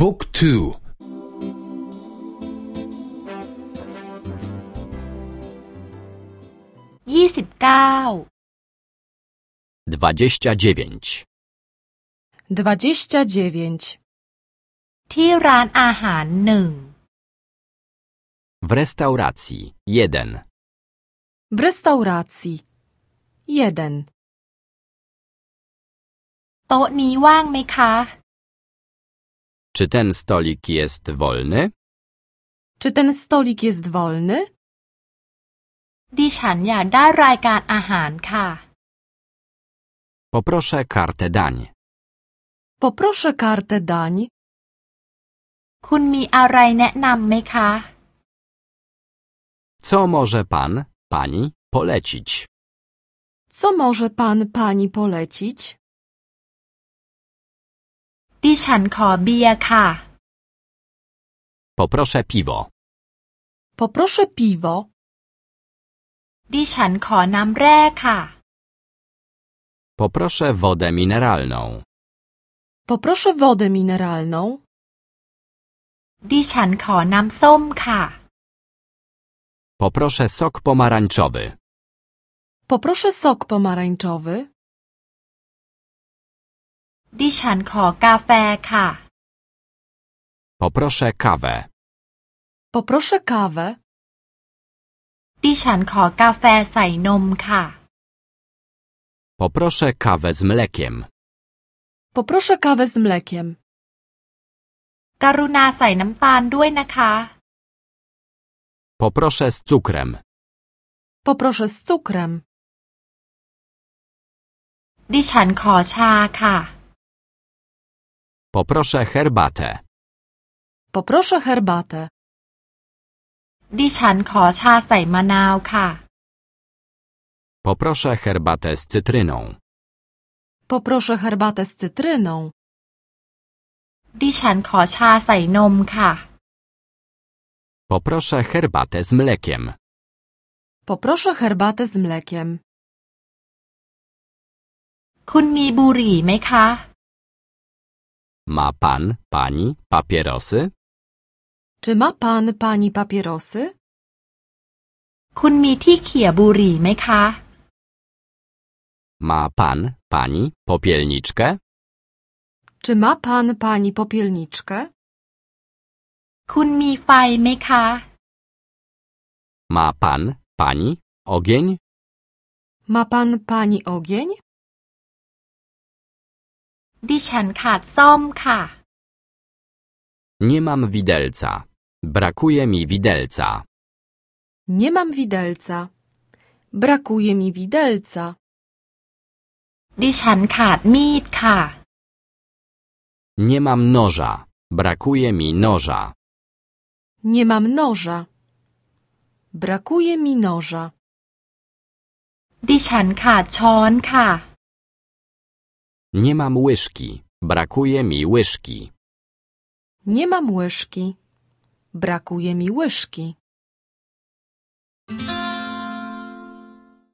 บุ๊กทู ยี่สิบเก้า dwadzieścia dziewięć, 29. ที่ร้านอาหารหนึ่ง w restauracji jeden, W restauracji. 1. โต๊ะนี้ว่างไหมคะ czy ten stolik jest wolny? Czy ten stolik jest wolny? ดิฉันอยากได้รายการอาหารค่ะ Poproszę kartę dań. Poproszę kartę dań. คุณมีอะไรแนะนำไหมคะ Co może pan, pani polecić? Co może pan, pani polecić? ดิฉันขอเบียร์ค่ะ Poproszę piwo. Poproszę piwo. ดิฉันขอน้ำแร่ค่ะ Poproszę wodę mineralną. Poproszę wodę mineralną. ดิฉันขอน้ำส้มค่ะ Poproszę sok pomarańczowy. Poproszę sok pomarańczowy. ดิฉันขอกาแฟค่ะ Poproszę kawę. Poproszę kawę. ดิฉันขอกาแฟใส่นมค่ะ Poproszę kawę z mlekiem. Poproszę kawę z mlekiem. กรุณาใส่น้ำตาลด้วยนะคะ Poproszę z cukrem. Poproszę z cukrem. ดิฉันขอชาค่ะ Poproszę herbatę. Poproszę herbatę. ดิฉันขอชาใส่มะนาวค่ะ Poproszę herbatę z cytryną. Poproszę herbatę z cytryną. ดิฉันขอชาใส่นมค่ะ Poproszę herbatę z mlekiem. Poproszę herbatę z mlekiem. คุณมีบุหรี่ไหมคะ Ma pan, pani papierosy? Czy ma pan, pani papierosy? คุณมีที่เขี่ยบุหรี่ไหมคะ Ma pan, pani popielniczkę? Czy ma pan, pani popielniczkę? คุณมีไฟไหมคะ Ma pan, pani ogień? Ma pan, pani ogień? ดิฉันขาดซ่อมค่ะ Nie mam widelca. Brakuje mi widelca. Nie mam widelca. Brakuje mi widelca. ดิฉันขาดมีดค่ะ Nie mam noża. Brakuje mi noża. Nie mam noża. Brakuje mi noża. ดิฉันขาดช้อนค่ะ nie mam łyżki. Brakuje mi łyżki. Nie mam łyżki. Brakuje mi łyżki.